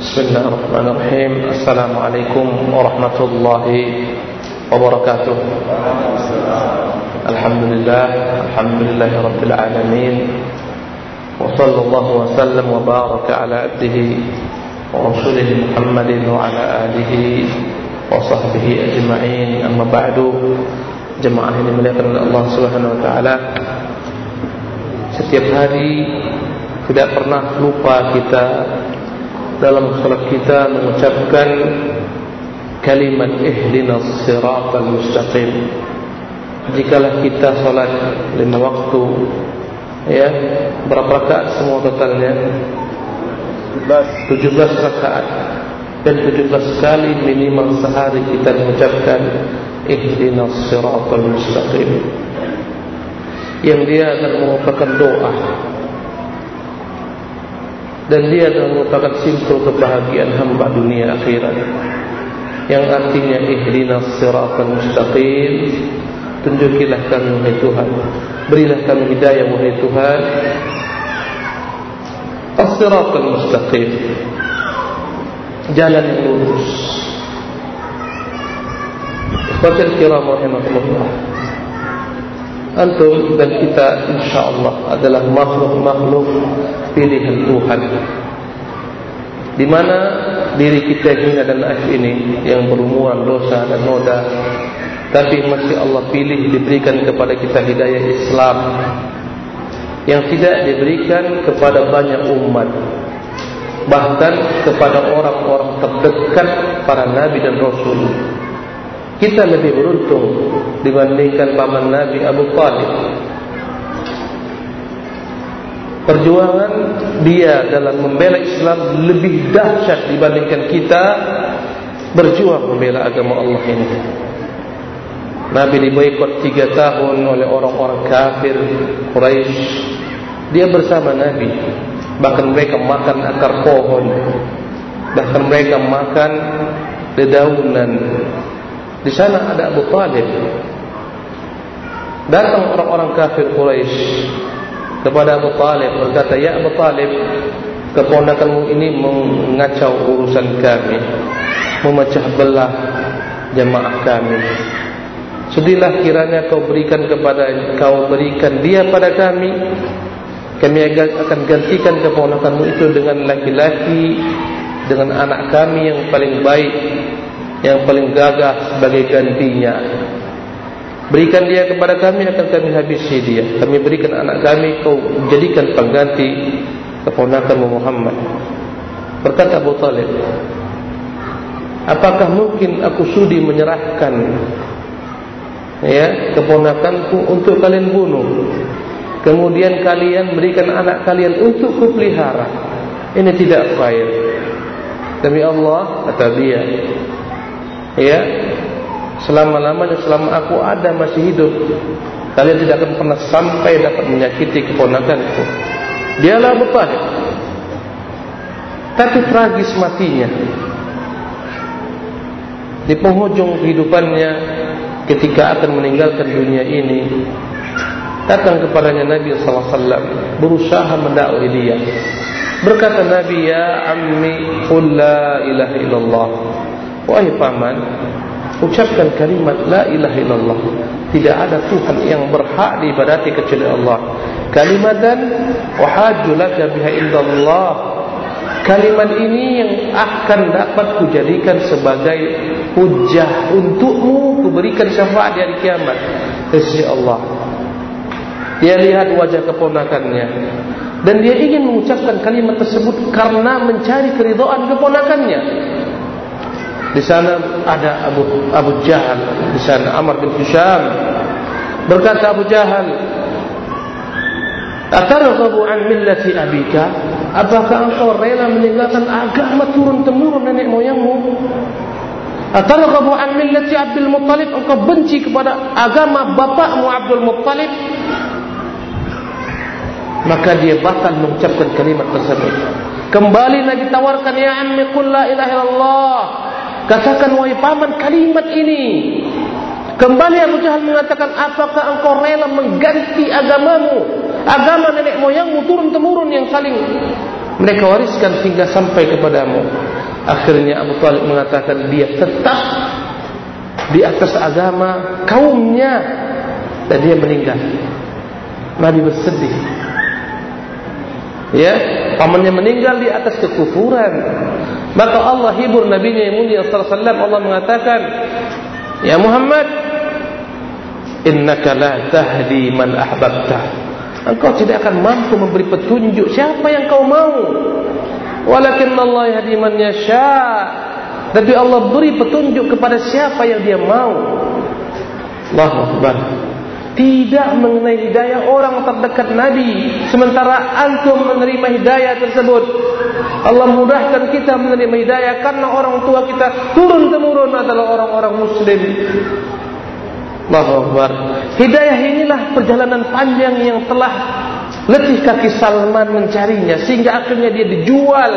بسم الله الرحمن الرحيم. السلام عليكم ورحمة الله وبركاته. الحمد لله الحمد لله رب العالمين. وصلى الله وسلم وبارك على عبده ورسوله محمد وعلى آله وصحبه أجمعين. أما بعد jemaah ini dimuliakan oleh Allah Subhanahu wa taala. Setiap hari tidak pernah lupa kita dalam salat kita mengucapkan kalimat ihdinas siratal mustaqim. Jikalau kita salat lima waktu ya, berapa rakaat semua totalnya? 17 rakaat dan 17 kali minimal sehari kita mengucapkan ihdinas siratal mustaqim yang dia akan merupakan doa dan dia akan merupakan simpul kebahagiaan hamba dunia akhirat. Yang artinya ihdinas siratal mustaqim. Tunjukilah kami wahai Tuhan. Berilah kami hidayah wahai Tuhan. As-siratal mustaqim. Jalan yang lurus. Ikhwatul kiram rahimahullah Antum dan kita insyaAllah adalah makhluk-makhluk pilihan Tuhan. Di mana diri kita hina dan naif ini yang berumuran dosa dan noda tapi masih Allah pilih diberikan kepada kita hidayah Islam yang tidak diberikan kepada banyak umat bahkan kepada orang-orang terdekat para nabi dan rasul kita lebih beruntung dibandingkan paman Nabi Abu Talib. Perjuangan dia dalam membela Islam lebih dahsyat dibandingkan kita berjuang membela agama Allah ini. Nabi diboikot tiga tahun oleh orang-orang kafir Quraisy. Dia bersama Nabi. Bahkan mereka makan akar pohon. Bahkan mereka makan dedaunan di sana ada Abu Talib. Datang orang-orang kafir Quraisy kepada Abu Talib berkata, "Ya Abu Talib, keponakanmu ini mengacau urusan kami, memecah belah jemaah kami. Sedihlah kiranya kau berikan kepada kau berikan dia pada kami. Kami akan gantikan keponakanmu itu dengan laki-laki dengan anak kami yang paling baik yang paling gagah sebagai gantinya. Berikan dia kepada kami akan kami habisi dia. Kami berikan anak kami kau jadikan pengganti keponakan Muhammad. Berkata Abu Talib, apakah mungkin aku sudi menyerahkan ya keponakanku untuk kalian bunuh? Kemudian kalian berikan anak kalian untuk kupelihara. Ini tidak fair. Demi Allah kata dia, ya. Selama-lamanya selama aku ada masih hidup kalian tidak akan pernah sampai dapat menyakiti keponakanku dialah Talib tapi tragis matinya. Di penghujung kehidupannya ketika akan meninggalkan dunia ini datang kepadanya Nabi sallallahu alaihi wasallam berusaha mendakwai dia. Berkata Nabi ya ammi qul la ilaha illallah Wahai paman Ucapkan kalimat La ilaha illallah. Tidak ada Tuhan yang berhak diibadati kecuali Allah. Kalimatan Wahaju laka biha illallah Kalimat ini yang akan dapat kujadikan sebagai hujah untukmu Kuberikan syafaat di hari kiamat. Sisi Allah. Dia lihat wajah keponakannya. Dan dia ingin mengucapkan kalimat tersebut Karena mencari keridhaan keponakannya Di sana ada Abu Abu Jahal, di sana Amr bin Hisham. Berkata Abu Jahal, "Atarghabu an millati abika?" Apakah engkau rela meninggalkan agama turun temurun nenek moyangmu? Atarghabu an millati Abdul Muttalib? Engkau benci kepada agama bapakmu Abdul Muttalib? Maka dia batal mengucapkan kalimat tersebut. Kembali lagi tawarkan ya ammi qul la ilaha illallah. Katakan wahai paman kalimat ini. Kembali Abu Jahal mengatakan, apakah engkau rela mengganti agamamu? Agama nenek moyangmu turun temurun yang saling mereka wariskan hingga sampai kepadamu. Akhirnya Abu Talib mengatakan dia tetap di atas agama kaumnya dan dia meninggal. Nabi bersedih. Ya, pamannya meninggal di atas kekufuran. Maka Allah hibur nabinya yang mulia sallallahu alaihi wasallam Allah mengatakan, "Ya Muhammad, innaka la tahdi man ahbabta." Engkau tidak akan mampu memberi petunjuk siapa yang kau mau. Walakin Allah yahdi man yasha. Tapi Allah beri petunjuk kepada siapa yang dia mau. Allahu Akbar. Tidak mengenai hidayah orang terdekat Nabi Sementara antum menerima hidayah tersebut. Allah mudahkan kita menerima hidayah Karena orang tua kita turun-temurun adalah orang-orang muslim. Allahu Akbar. Hidayah inilah perjalanan panjang yang telah Letih kaki Salman mencarinya Sehingga akhirnya dia dijual.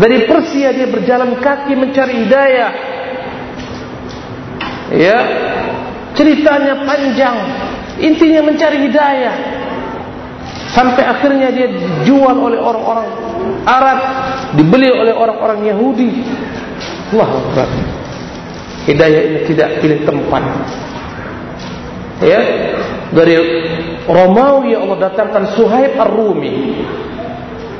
Dari Persia dia berjalan kaki mencari hidayah. Ya Ceritanya panjang. Intinya mencari hidayah. Sampai akhirnya dia dijual oleh orang-orang Arab Dibeli oleh orang-orang Yahudi. Allah Akbar. Hidayah ini tidak pilih tempat. Ya Dari Romawi Allah datangkan Suhaib Ar-Rumi.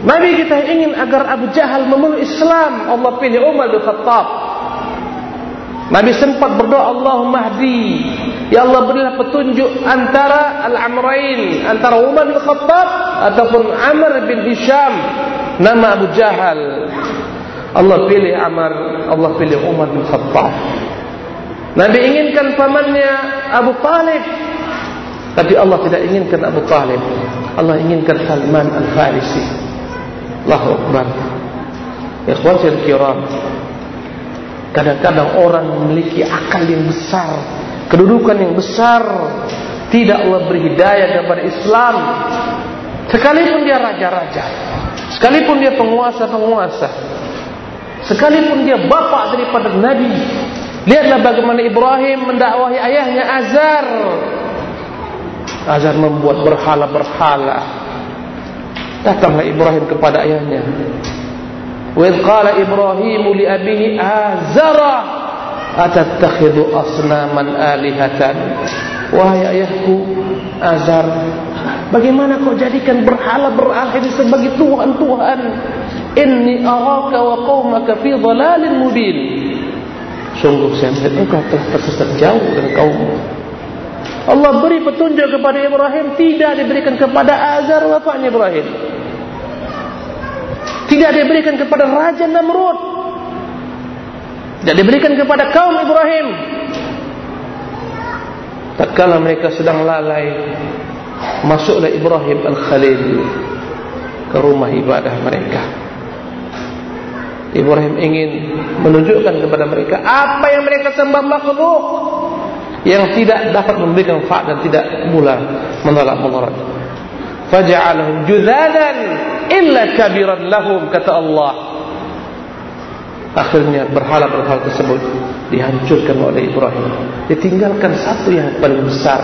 Nabi kita ingin agar Abu Jahal memeluk Islam. Allah pilih Umar bin Khattab Nabi sempat berdoa Allahumma hdi. Ya Allah berilah petunjuk antara Al-Amrain Antara Umar bin Khattab Ataupun Amr bin Hisham. Nama Abu Jahal. Allah pilih Amr Allah pilih Umar bin Khattab. Nabi inginkan pamannya Abu Talib. Tapi Allah tidak inginkan Abu Talib. Allah inginkan Salman Al-Farisi. Allahu Akbar. Ikhwatir kiram Kadang-kadang orang memiliki akal yang besar Kedudukan yang besar. Tidak Allah beri hidayah kepada Islam. Sekalipun dia raja-raja Sekalipun dia penguasa-penguasa Sekalipun dia bapak daripada Nabi Lihatlah bagaimana Ibrahim mendakwahi ayahnya Azar Azar membuat berhala-berhala. Datanglah Ibrahim kepada ayahnya وإذ قال إبراهيم لأبيه آزر أتتخذ أصناما آلهة Wahai ayahku Azar Bagaimana kau jadikan berhala-berhala ini sebagai Tuhan-Tuhan Inni araka wa qawmaka fi dhalalin mubin Sungguh saya melihat engkau telah tersesat jauh dengan kaummu Allah beri petunjuk kepada Ibrahim Tidak diberikan kepada Azar bapaknya Ibrahim tidak diberikan kepada Raja Namrud. Tidak diberikan kepada kaum Ibrahim. Tak kala mereka sedang lalai Masuklah Ibrahim Al-Khalil Ke rumah ibadah mereka. Ibrahim ingin menunjukkan kepada mereka Apa yang mereka sembah makhluk Yang tidak dapat memberikan fa' dan tidak mula menolak menolak faj'alhum juzadan illa kabiran lahum kata Allah. Akhirnya berhala-berhala tersebut dihancurkan oleh Ibrahim. Ditinggalkan satu yang paling besar.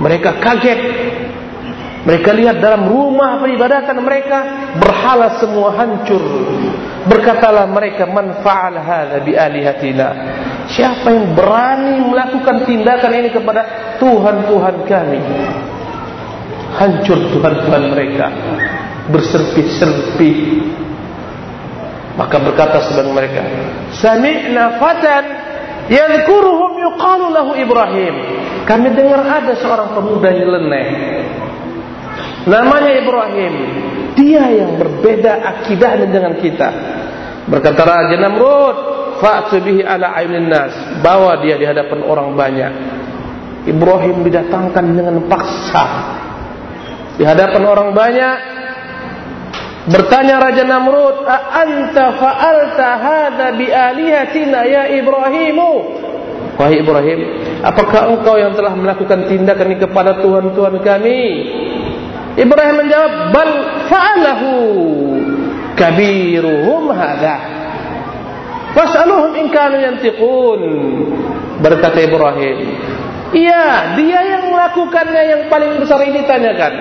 Mereka kaget. Mereka lihat dalam rumah peribadatan mereka berhala semua hancur. Berkatalah mereka man fa'al hadza bi alihatina? Siapa yang berani melakukan tindakan ini kepada tuhan-tuhan kami hancur Tuhan-Tuhan mereka. Berserpi-serpi maka berkata sebagian mereka sami'na fatan yadhkuruhum yuqalu lahu Ibrahim. Kami dengar ada seorang pemuda yang leneh. Namanya Ibrahim. Dia yang berbeda akidahnya dengan kita. Berkata Raja Namrud fa'tu ala ayunin nas. Bawa dia di hadapan orang banyak. Ibrahim didatangkan dengan paksa di hadapan orang banyak bertanya Raja Namrud anta fa'alta hadza bi alihatina ya Ibrahimu? Wahai Ibrahim apakah engkau yang telah melakukan tindakan ini kepada tuhan-tuhan kami? Ibrahim menjawab bal fa'alahu kabiruhum hadza fas'aluhum in kanu yantiqun berkata Ibrahim. Iya, dia yang melakukannya yang paling besar ini tanyakan.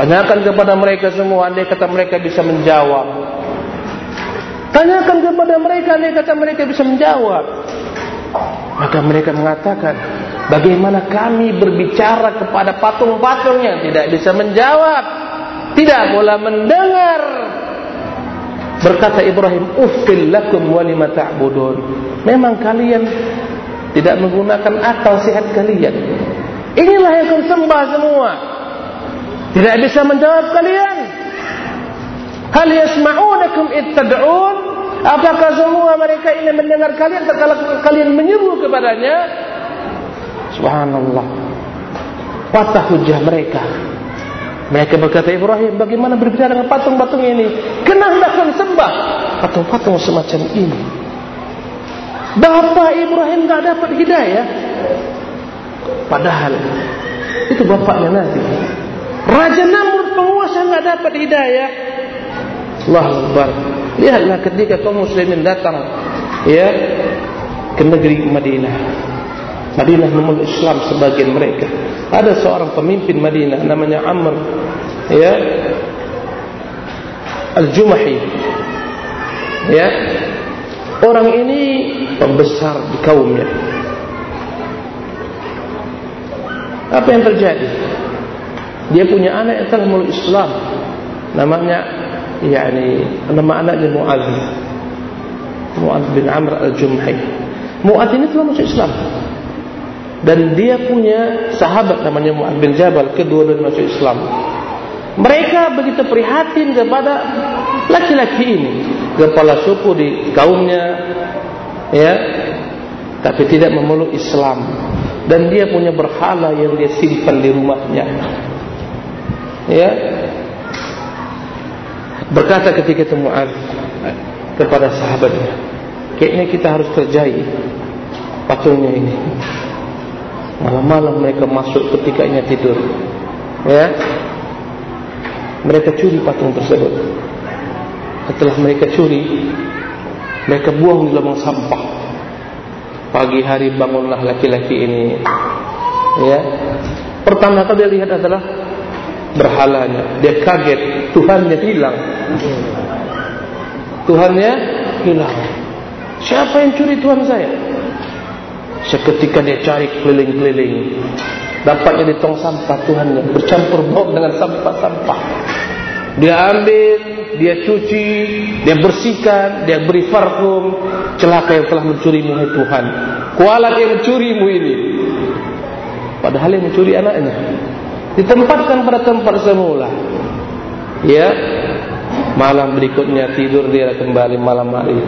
Tanyakan kepada mereka semua andai kata mereka bisa menjawab. Tanyakan kepada mereka andai kata mereka bisa menjawab. Maka mereka mengatakan, bagaimana kami berbicara kepada patung-patung yang tidak bisa menjawab, tidak pula mendengar. Berkata Ibrahim, "Uffil lakum wa lima ta'budun." Memang kalian tidak menggunakan akal sehat kalian. Inilah yang kau sembah semua. Tidak bisa menjawab kalian. Hal yasma'unakum ittad'un? Apakah semua mereka ini mendengar kalian kalau kalian menyeru kepadanya? Subhanallah. Patah hujah mereka. Mereka berkata Ibrahim, bagaimana berbicara dengan patung-patung ini? Kenapa kalian sembah patung-patung semacam ini? Bapak Ibrahim tak dapat hidayah. Padahal itu bapaknya nanti. Raja Namrud penguasa nggak dapat hidayah. Allah Akbar. Lihatlah ketika kaum muslimin datang ya ke negeri Madinah. Madinah memeluk Islam sebagian mereka. Ada seorang pemimpin Madinah namanya Amr ya Al-Jumahi. Ya. Orang ini pembesar di kaumnya. Apa yang terjadi? Dia punya anak yang telah memeluk Islam. Namanya yakni nama anaknya Muadz. Muadz bin Amr al-Jumhi. Muadz ini telah masuk Islam. Dan dia punya sahabat namanya Muadz bin Jabal, kedua-duanya masuk Islam. Mereka begitu prihatin kepada laki-laki ini, kepala suku di kaumnya, ya, tapi tidak memeluk Islam. Dan dia punya berhala yang dia simpan di rumahnya ya. Berkata ketika itu Muaz kepada sahabatnya kayaknya kita harus kerjai patungnya ini. Malam-malam mereka masuk ketikanya tidur. Ya. Mereka curi patung tersebut. Setelah mereka curi mereka buang di lubang sampah. Pagi hari bangunlah laki-laki ini. Ya. Pertama kali dia lihat adalah berhalanya. Dia kaget, Tuhannya hilang. Tuhannya hilang. Siapa yang curi Tuhan saya? Seketika dia cari keliling-keliling. Dapatnya di tong sampah Tuhannya. Bercampur bau dengan sampah-sampah. Dia ambil, dia cuci, dia bersihkan, dia beri parfum. Celaka yang telah mencurimu, hai Tuhan. Kualat yang mencurimu ini. Padahal yang mencuri anaknya ditempatkan pada tempat semula. Ya, malam berikutnya tidur dia kembali malam hari.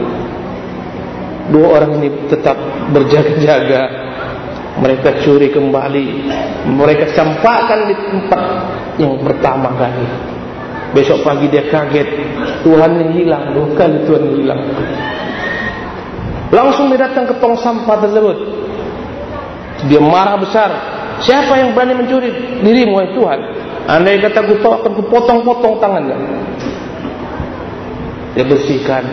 Dua orang ini tetap berjaga-jaga. Mereka curi kembali. Mereka campakkan di tempat yang pertama kali. Besok pagi dia kaget. Tuhan yang hilang. Kali Tuhan hilang. Langsung dia datang ke tong sampah tersebut. Dia marah besar. Siapa yang berani mencuri dirimu wahai Tuhan? Andai kata aku tahu akan kupotong-potong tangannya. Dia bersihkan,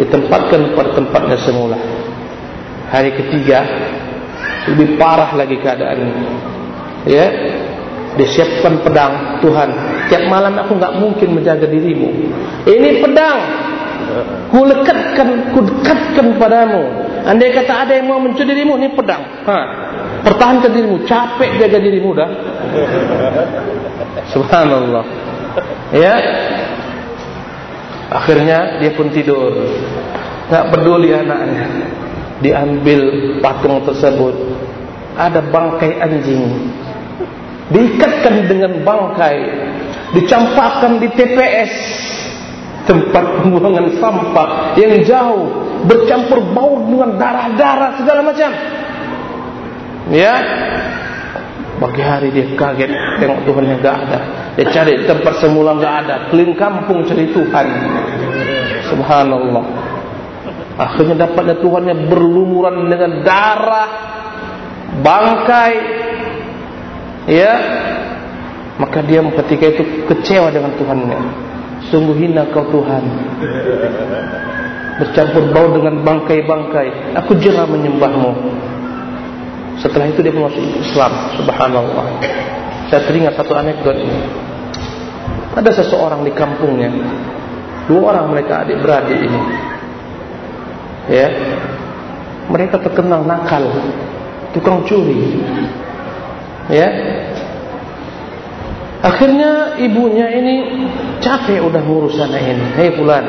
ditempatkan pada tempatnya semula. Hari ketiga lebih parah lagi keadaannya. Ya, disiapkan pedang Tuhan. Tiap malam aku nggak mungkin menjaga dirimu. Ini pedang. Ku lekatkan, ku dekatkan padamu. Andai kata ada yang mau mencuri dirimu, ini pedang. Ha, pertahankan dirimu. Capek jaga dirimu dah. Subhanallah. Ya. Akhirnya dia pun tidur. Tak peduli anaknya. Diambil patung tersebut. Ada bangkai anjing. Diikatkan dengan bangkai. Dicampakkan di TPS tempat pembuangan sampah yang jauh bercampur bau dengan darah-darah segala macam Ya. Pagi hari dia kaget tengok Tuhan yang enggak ada. Dia cari tempat semula enggak ada, keliling kampung cari Tuhan. Subhanallah. Akhirnya dapatnya Tuhan yang berlumuran dengan darah, bangkai. Ya. Maka dia ketika itu kecewa dengan Tuhannya. Sungguh hina kau Tuhan. Bercampur bau dengan bangkai-bangkai. Aku jera menyembahmu. Setelah itu dia masuk Islam. Subhanallah. Saya teringat satu anekdot ini. Ada seseorang di kampungnya, dua orang mereka adik-beradik ini, ya, mereka terkenal nakal, tukang curi, ya. Akhirnya ibunya ini capek udah ngurus anak ini. Hei pulan,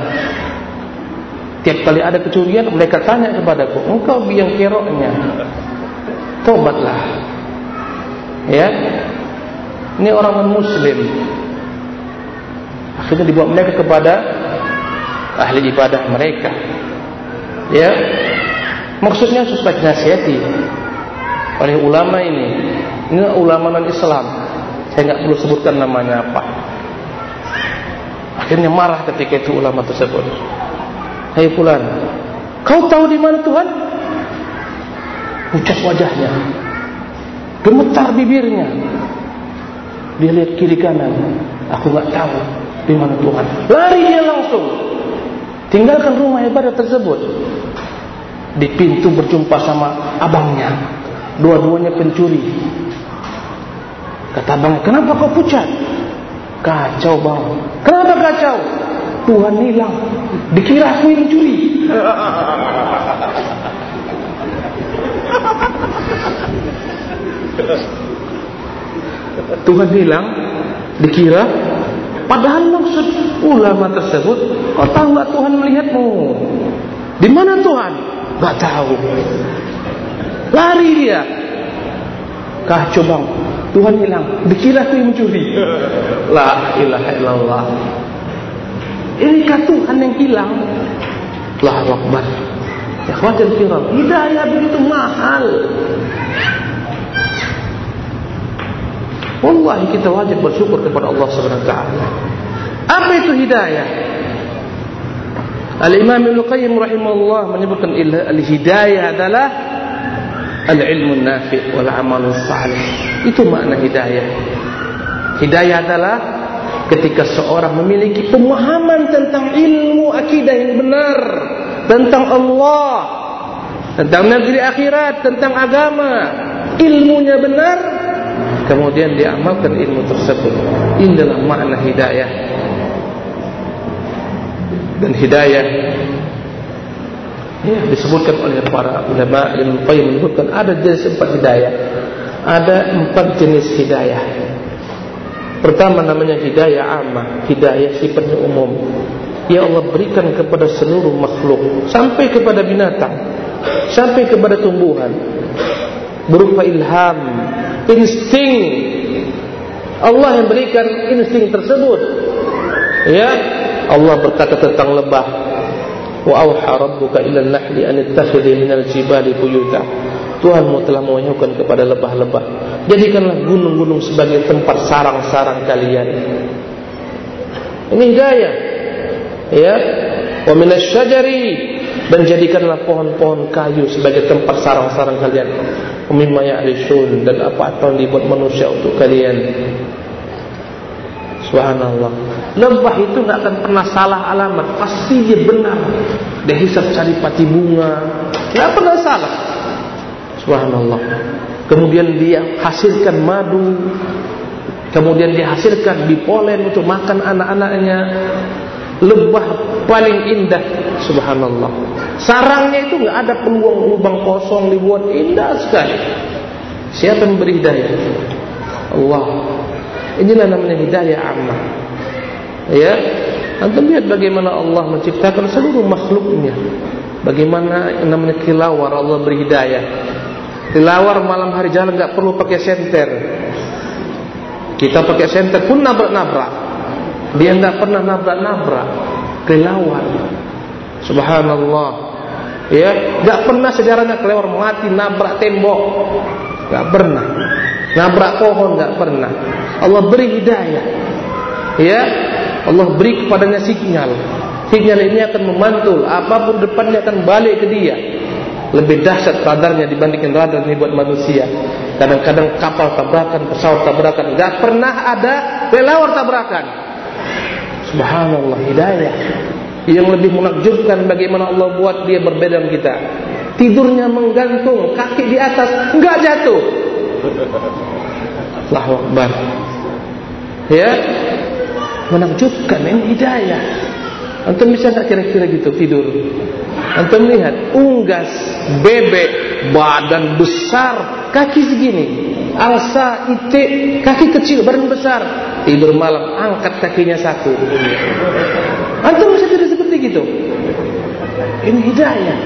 tiap kali ada kecurian mereka tanya kepadaku, engkau biang keroknya, tobatlah. Ya, ini orang Muslim. Akhirnya dibawa mereka kepada ahli ibadah mereka. Ya, maksudnya supaya dinasihati oleh ulama ini. Ini ulama non Islam. Saya nggak perlu sebutkan namanya apa. Akhirnya marah ketika itu ulama tersebut. Hei fulan, kau tahu di mana Tuhan? Pucat wajahnya, gemetar bibirnya, dia lihat kiri kanan. Aku nggak tahu di mana Tuhan. Lari dia langsung. Tinggalkan rumah ibadah tersebut. Di pintu berjumpa sama abangnya. Dua-duanya pencuri. Kata abangnya, kenapa kau pucat? Kacau bang. Kenapa kacau? Tuhan hilang. Dikira aku yang curi. Tuhan hilang dikira padahal maksud ulama tersebut kau tahu nggak Tuhan melihatmu di mana Tuhan nggak tahu lari dia kacau bang Tuhan hilang. Dikira aku yang mencuri. La ilaha illallah. Ini kah Tuhan yang hilang? Lah wakbar ya khawatir kira hidayah begitu mahal. Wallahi kita wajib bersyukur kepada Allah Subhanahu wa taala. Apa itu hidayah? Al-Imam Ibnu Qayyim rahimahullah menyebutkan al-hidayah adalah al-ilmu nafi' wal amal salih. Itu makna hidayah. Hidayah adalah ketika seorang memiliki pemahaman tentang ilmu akidah yang benar tentang Allah, tentang negeri akhirat, tentang agama, ilmunya benar, kemudian diamalkan ilmu tersebut inilah makna hidayah dan hidayah ya, disebutkan oleh para ulama yang Qayyim menyebutkan ada jenis empat hidayah. Ada empat jenis hidayah. Pertama namanya hidayah amma hidayah sifatnya umum. Ya Allah berikan kepada seluruh makhluk sampai kepada binatang sampai kepada tumbuhan berupa ilham insting. Allah yang berikan insting tersebut. Ya Allah berkata tentang lebah auha rabbuka ila an-nahli an ittakhidhi min al-jibali buyuta. Tuhanmu telah mewahyukan kepada lebah-lebah. Jadikanlah gunung-gunung sebagai tempat sarang-sarang kalian. Ini hidayah. Ya. Wa min asy-syajari dan jadikanlah pohon-pohon kayu sebagai tempat sarang-sarang kalian. Mimma ya'rishun. Dan apa yang dibuat manusia untuk kalian. Subhanallah lebah itu tidak akan pernah salah alamat. Pasti dia benar. Dia hisap cari pati bunga. Tidak pernah salah. Subhanallah. Kemudian dia hasilkan madu. Kemudian dia hasilkan bipolen untuk makan anak-anaknya. Lebah paling indah. Subhanallah. Sarangnya itu nggak ada peluang lubang kosong dibuat. Indah sekali. Siapa yang beri hidayah? Allah. Inilah namanya hidayah ammah ya antum lihat bagaimana Allah menciptakan seluruh makhluknya bagaimana yang namanya kilawar Allah beri hidayah kilawar malam hari jalan nggak perlu pakai senter kita pakai senter pun nabrak-nabrak dia tidak pernah nabrak-nabrak kelelawar. Subhanallah. Ya, tidak pernah sejarahnya kelelawar mati nabrak tembok. Tidak pernah. Nabrak pohon tidak pernah. Allah beri hidayah. Ya, Allah beri kepadanya sinyal. Sinyal ini akan memantul, apa pun depannya akan balik ke dia. Lebih dahsyat radarnya dibandingkan radar ini buat manusia. Kadang-kadang kapal tabrakan, pesawat tabrakan, tidak pernah ada kelelawar tabrakan. Subhanallah hidayah Yang lebih menakjubkan bagaimana Allah buat dia berbeda dengan kita Tidurnya menggantung Kaki di atas Enggak jatuh Allahu Akbar Ya menakjubkan ini hidayah. Antum bisa tak kira-kira gitu tidur? Antum lihat unggas bebek badan besar kaki segini. Alsa itik kaki kecil badan besar. Tidur malam angkat kakinya satu. Antum bisa tidur seperti gitu. Ini hidayah.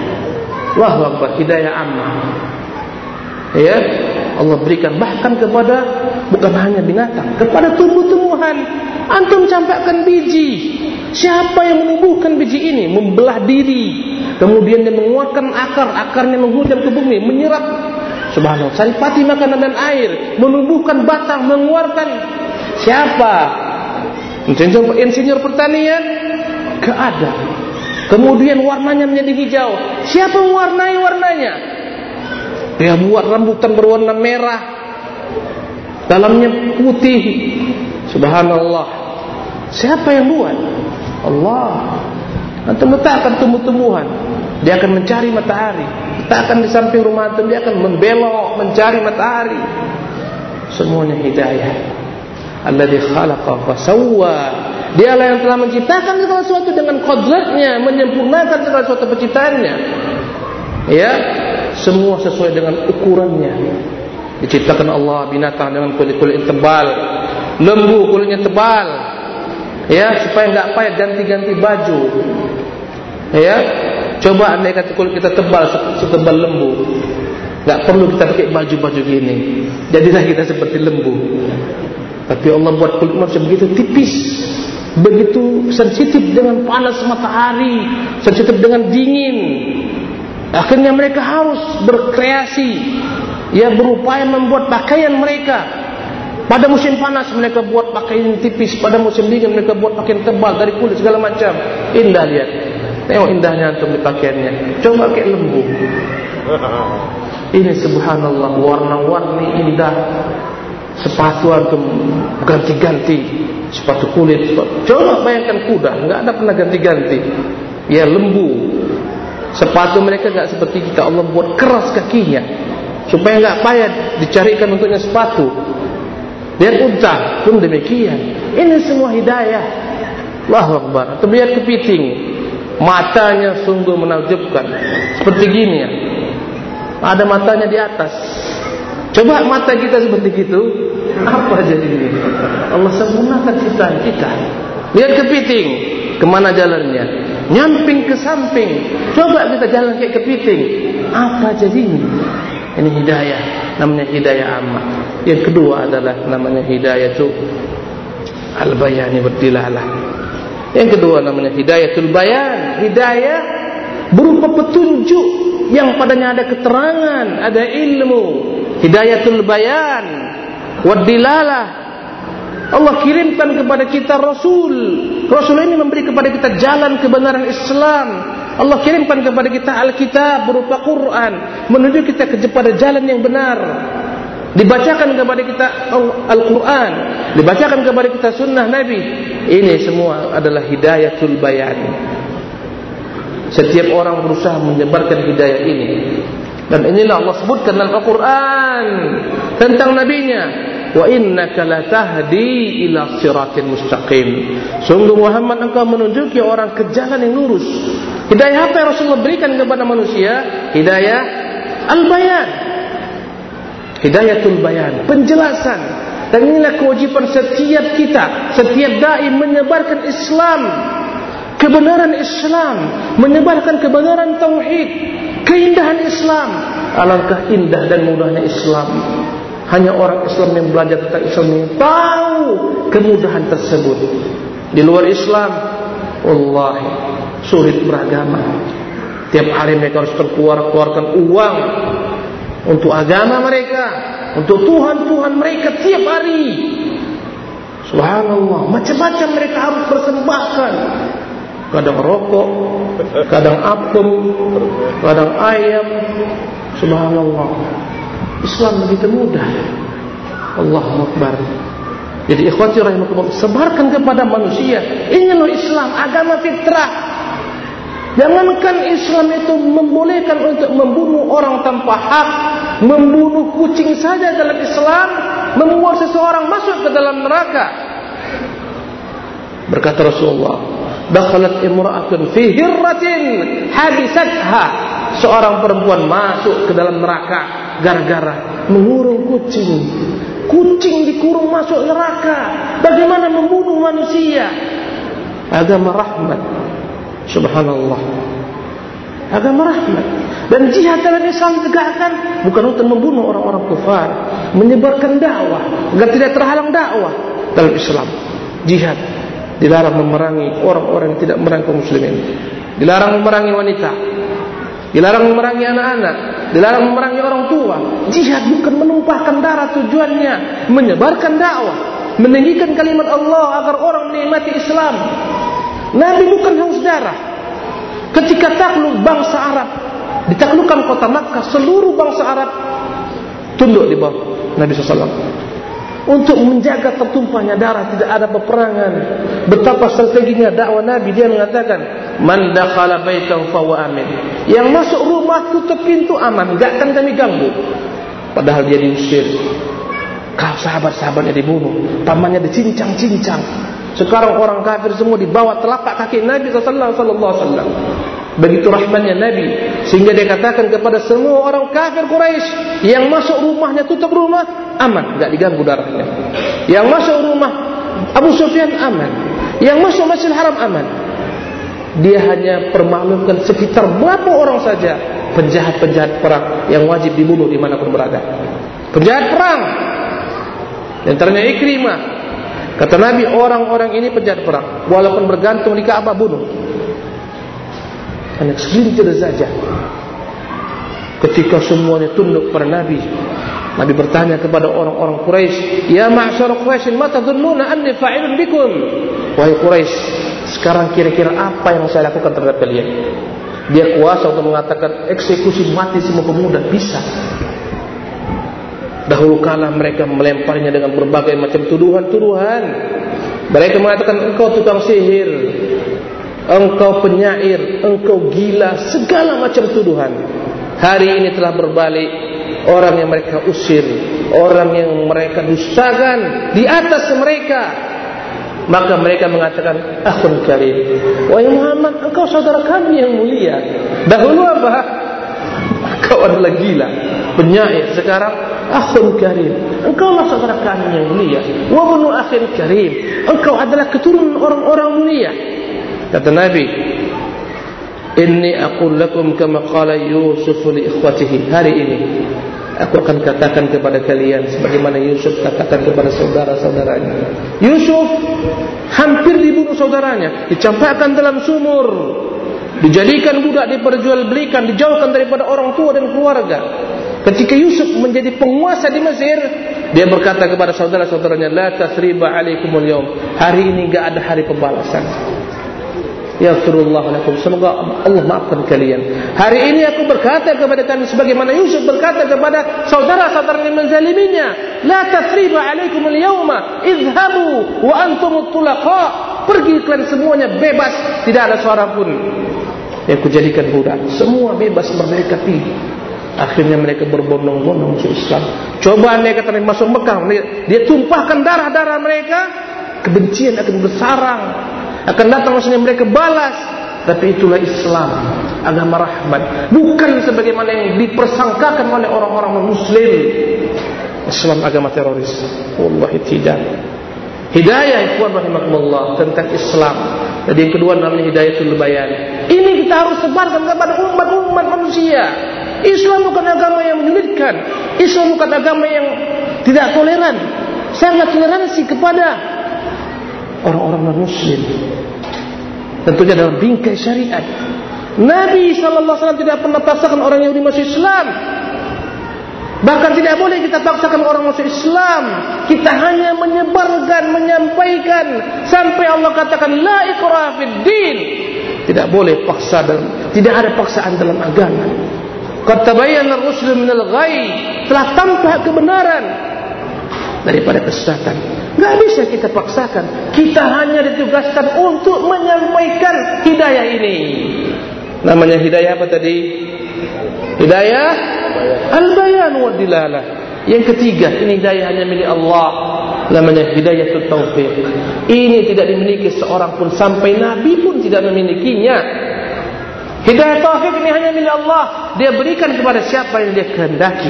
Wah wah hidayah ammah ya Allah berikan bahkan kepada bukan hanya binatang kepada tumbuh-tumbuhan antum campakkan biji. Siapa yang menumbuhkan biji ini? Membelah diri. Kemudian dia menguatkan akar akarnya menghujam ke bumi menyerap. Subhanallah. Saripati makanan dan air menumbuhkan batang mengeluarkan. Siapa? Insinyur pertanian keadaan kemudian warnanya menjadi hijau. Siapa mewarnai warnanya? Dia buat rambutan berwarna merah. Dalamnya putih subhanallah. Siapa yang buat? Allah. Nanti letakkan tumbuh-tumbuhan. Dia akan mencari matahari. Letakkan di samping rumah itu dia akan membelok mencari matahari. Semuanya hidayah. Alladhi khalaqa fa sawwa. Dialah yang telah menciptakan segala sesuatu dengan kodratnya menyempurnakan segala sesuatu penciptaannya. Ya? Semua sesuai dengan ukurannya. Diciptakan Allah binatang dengan kulit-kulit tebal lembu kulitnya tebal. Ya supaya enggak payah ganti-ganti baju. Ya coba andai kata kulit kita tebal setebal lembu. Enggak perlu kita pakai baju-baju gini. Jadilah kita seperti lembu. Tapi Allah buat kulit manusia begitu tipis. Begitu sensitif dengan panas matahari. Sensitif dengan dingin. Akhirnya mereka harus berkreasi. Ya berupaya membuat pakaian mereka Pada musim panas mereka buat pakaian tipis. Pada musim dingin mereka buat pakaian tebal Dari kulit segala macam. Indah lihat. Tengok indahnya untuk pakaiannya. Coba pakai lembu. Ini subhanallah Warna-warni indah. Sepatu antum ganti-ganti. Sepatu kulit. Sepatu. Coba bayangkan kuda Enggak ada pernah ganti-ganti. Ya lembu. Sepatu mereka enggak seperti kita. Allah buat keras kakinya. Supaya enggak payah dicarikan untuknya sepatu. Dan unta pun demikian. Ini semua hidayah. Allahu Akbar. Atau lihat kepiting. Matanya sungguh menakjubkan. Seperti gini ya. Ada matanya di atas. Coba mata kita seperti itu. Apa jadinya? Allah sempurnakan ciptaan kita. Lihat kepiting. Ke mana jalannya? nyamping ke samping coba kita jalan kayak kepiting apa jadinya ini hidayah namanya hidayah ammah yang kedua adalah namanya hidayah itu al-bayani berdilalah yang kedua namanya hidayatul bayan. Hidayah berupa petunjuk yang padanya ada keterangan ada ilmu. Hidayatul bayan wadilalah Allah kirimkan kepada kita Rasul. Rasul ini memberi kepada kita jalan kebenaran Islam. Allah kirimkan kepada kita Alkitab berupa Quran. Menuju kita kepada jalan yang benar. Dibacakan kepada kita Al-Quran. Dibacakan kepada kita sunnah Nabi. Ini semua adalah hidayatul bayan. Setiap orang berusaha menyebarkan hidayah ini. Dan inilah Allah sebutkan dalam Al-Quran. Tentang Nabi-Nya wa innaka latahdi ila siratin mustaqim sungguh Muhammad engkau menunjuki orang ke jalan yang lurus hidayah apa yang Rasulullah berikan kepada manusia? Hidayah al-bayan. Hidayatul bayan penjelasan. Dan inilah kewajipan setiap kita setiap dai menyebarkan Islam. Kebenaran Islam menyebarkan kebenaran tauhid keindahan Islam. Alangkah indah dan mudahnya Islam. Hanya orang Islam yang belajar tentang Islam ini tahu kemudahan tersebut. Di luar Islam, Allah sulit beragama. Tiap hari mereka harus terkeluar keluarkan uang untuk agama mereka, untuk Tuhan Tuhan mereka tiap hari. Subhanallah, macam-macam mereka harus persembahkan. Kadang rokok, kadang apem, kadang ayam. Subhanallah. Islam begitu mudah. Allahu Akbar. Jadi ikhwati rahimakumullah, sebarkan kepada manusia, loh Islam, agama fitrah. Jangankan Islam itu membolehkan untuk membunuh orang tanpa hak, membunuh kucing saja dalam Islam, membuat seseorang masuk ke dalam neraka. Berkata Rasulullah, "Dakhalat imra'atun fi hirratin habisatha." Seorang perempuan masuk ke dalam neraka gara-gara mengurung kucing. Kucing dikurung masuk neraka. Bagaimana membunuh manusia? Agama rahmat. Subhanallah. Agama rahmat. Dan jihad dalam Islam tegakkan bukan untuk membunuh orang-orang kufar, menyebarkan dakwah agar tidak terhalang dakwah dalam Islam. Jihad dilarang memerangi orang-orang yang tidak memerangi kaum muslimin. Dilarang memerangi wanita. Dilarang memerangi anak-anak, dilarang memerangi orang tua. Jihad bukan menumpahkan darah tujuannya menyebarkan dakwah, meninggikan kalimat Allah agar orang menikmati Islam. Nabi bukan haus darah. Ketika takluk bangsa Arab ditaklukkan kota Makkah seluruh bangsa Arab tunduk di bawah Nabi SAW untuk menjaga tertumpahnya darah tidak ada peperangan. Betapa strateginya dakwah Nabi dia mengatakan man dakhala baitahu fa amin. Yang masuk rumah tutup pintu aman enggak akan kami ganggu. Padahal dia diusir. Kau sahabat-sahabatnya dibunuh pamannya dicincang-cincang sekarang orang kafir semua dibawa telapak kaki Nabi sallallahu alaihi wasallam. Begitu rahmannya Nabi Sehingga dia katakan kepada semua orang kafir Quraisy Yang masuk rumahnya tutup rumah Aman, tidak diganggu darahnya. Yang masuk rumah Abu Sufyan aman. Yang masuk Masjid Haram aman. Dia hanya permaklumkan sekitar berapa orang saja Penjahat-penjahat perang Yang wajib dibunuh di mana pun berada. Penjahat perang. Yang ternyata Ikrimah Kata Nabi orang-orang ini penjahat perang. Walaupun bergantung di Ka'bah bunuh. Hanya segelintir saja. Ketika semuanya tunduk kepada Nabi Nabi bertanya kepada orang-orang Quraisy ya ma'syar Quraisy ma tadhunnuna anni fa'ilun bikum? Wahai Quraisy sekarang kira-kira apa yang saya lakukan terhadap kalian? Dia kuasa untuk mengatakan eksekusi mati semua pemuda. Bisa dahulu kala mereka melemparinya dengan berbagai macam tuduhan-tuduhan mereka mengatakan engkau tukang sihir engkau penyair, engkau gila, segala macam tuduhan. Hari ini telah berbalik orang yang mereka usir, orang yang mereka dustakan di atas mereka. Maka mereka mengatakan, Akhun Karim, Wahai Muhammad, engkau saudara kami yang mulia. Dahulu apa? Engkau adalah gila, penyair. Sekarang, Akhun Karim, engkau adalah saudara kami yang mulia. Wabunu Akhun Karim, engkau adalah keturunan orang-orang mulia. Kata Nabi, "Inni aqul lakum kama qala Yusuf li ikhwatihi." Hari ini aku akan katakan kepada kalian sebagaimana Yusuf katakan kepada saudara-saudaranya. Yusuf hampir dibunuh saudaranya, dicampakkan dalam sumur, dijadikan budak diperjualbelikan, dijauhkan daripada orang tua dan keluarga. Ketika Yusuf menjadi penguasa di Mesir, dia berkata kepada saudara-saudaranya, "La tasriba 'alaikumul yawm." Hari ini enggak ada hari pembalasan. Yaghfirullah lakum. Semoga Allah maafkan kalian. Hari ini aku berkata kepada kalian sebagaimana Yusuf berkata kepada saudara-saudara yang menzaliminya, "La tasriba 'alaikum al-yawma, idhhabu wa antum tulaqa." Pergi kalian semuanya bebas, tidak ada seorang pun yang kujadikan budak. Semua bebas merdeka pergi. Akhirnya mereka berbondong-bondong masuk Islam. Coba mereka tadi masuk Mekah, dia tumpahkan darah-darah mereka, kebencian akan bersarang akan datang maksudnya mereka balas. Tapi itulah Islam agama rahmat. Bukan sebagaimana yang dipersangkakan oleh orang-orang muslim. Islam agama teroris. Wallahi tidak. Hidayah ikhwan rahimakumullah tentang Islam. Jadi yang kedua namanya hidayatul bayan. Ini kita harus sebarkan kepada umat-umat manusia Islam bukan agama yang menyulitkan Islam bukan agama yang tidak toleran sangat toleransi kepada orang-orang non-muslim. Tentunya dalam bingkai syariat. Nabi SAW tidak pernah paksakan orang Yahudi masuk Islam. Bahkan tidak boleh kita paksakan orang masuk Islam. Kita hanya menyebarkan, menyampaikan. Sampai Allah katakan, La ikrah din. Tidak boleh paksa dalam, tidak ada paksaan dalam agama. Kata bayan al-ruslim minal ghai. Telah tampak kebenaran daripada kesesatan. Tidak bisa kita paksakan. Kita hanya ditugaskan untuk menyampaikan hidayah ini. Namanya hidayah apa tadi? Hidayah al-bayan wa dilalah. Yang ketiga, ini hidayah hanya milik Allah. namanya hidayah taufik. Ini tidak dimiliki seorang pun sampai nabi pun tidak memilikinya. Hidayah taufik ini hanya milik Allah. Dia berikan kepada siapa yang dia kehendaki.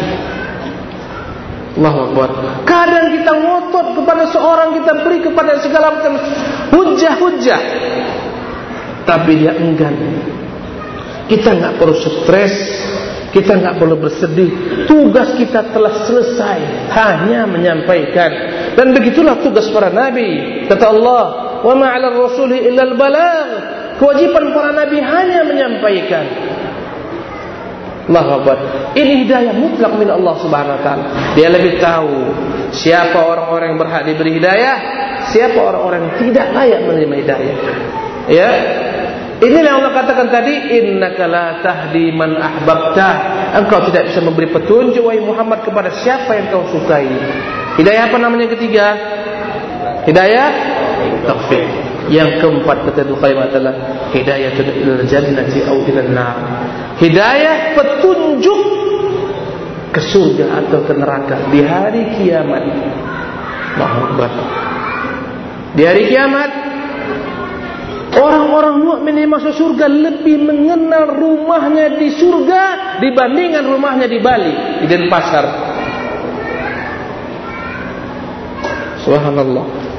Allahu Akbar. Kadang kita ngotot kepada seorang kita beri kepada segala macam hujah-hujah. Tapi dia enggan. Kita enggak perlu stres, kita enggak perlu bersedih. Tugas kita telah selesai, hanya menyampaikan. Dan begitulah tugas para nabi. Kata Allah, "Wa ma 'ala ar-rasuli illa al-balagh." Kewajiban para nabi hanya menyampaikan. Allahu Akbar. Ini hidayah mutlak milik Allah Subhanahu wa taala. Dia lebih tahu siapa orang-orang yang berhak diberi hidayah, siapa orang-orang yang tidak layak menerima hidayah. Ya. Inilah yang Allah katakan tadi, innaka la tahdi man ahbabta. Engkau tidak bisa memberi petunjuk wahai Muhammad kepada siapa yang kau sukai. Hidayah apa namanya ketiga? Hidayah taufik. Yang keempat kata Qayyim adalah hidayah ilal jannati aw ilal nar. Hidayah petunjuk ke surga atau ke neraka di hari kiamat. Allahu Di hari kiamat Orang-orang mukmin yang masuk surga lebih mengenal rumahnya di surga dibandingkan rumahnya di Bali, di Denpasar. Subhanallah.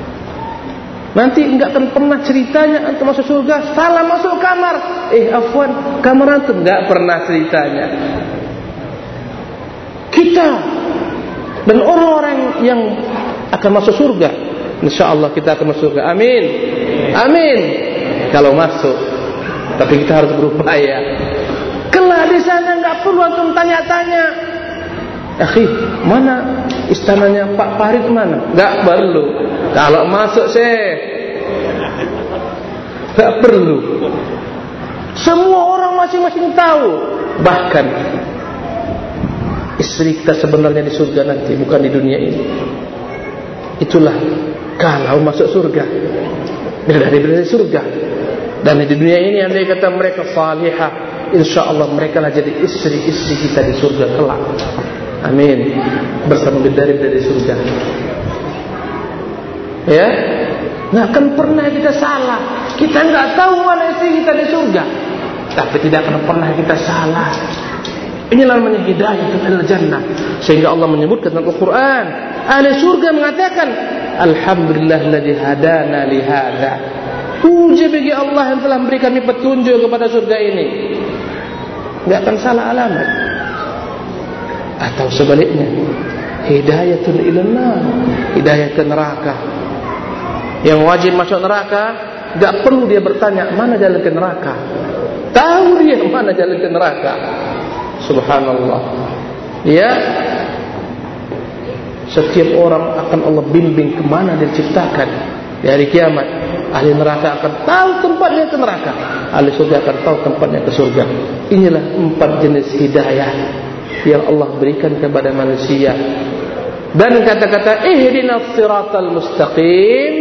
Nanti enggak akan pernah ceritanya antum masuk surga, salah masuk kamar. Eh, afwan, kamar antum enggak pernah ceritanya. Kita dan orang-orang yang akan masuk surga, insyaallah kita akan masuk surga. Amin. Amin kalau masuk. Tapi kita harus berupaya. Kelak di sana enggak perlu antum tanya-tanya. Akhi, mana istananya Pak Farid mana? Enggak perlu. Kalau masuk saya enggak perlu. Semua orang masing-masing tahu. Bahkan istri kita sebenarnya di surga nanti bukan di dunia ini. Itulah kalau masuk surga. Bila dari surga. Dan di dunia ini andai kata mereka salihah, insyaallah mereka lah jadi istri-istri kita di surga kelak. Amin. Bersama bidadari dari surga. Ya, nggak akan pernah kita salah. Kita nggak tahu mana istri kita di surga, tapi tidak akan pernah kita salah. Inilah namanya hidayah ke jannah. Sehingga Allah menyebutkan dalam Al-Quran, ahli surga mengatakan, Alhamdulillah hadana li hadza. Puji bagi Allah yang telah memberi kami petunjuk kepada surga ini. Tidak akan salah alamat. Atau sebaliknya. Hidayatun ilannar. Hidayah ke neraka. Yang wajib masuk neraka. Tidak perlu dia bertanya mana jalan ke neraka. Tahu dia mana jalan ke neraka. Subhanallah. Ya. Setiap orang akan Allah bimbing ke mana dia ciptakan. Di hari kiamat. Ahli neraka akan tahu tempatnya ke neraka. Ahli surga akan tahu tempatnya ke surga. Inilah empat jenis hidayah yang Allah berikan kepada manusia. Dan kata-kata ihdinas siratal mustaqim,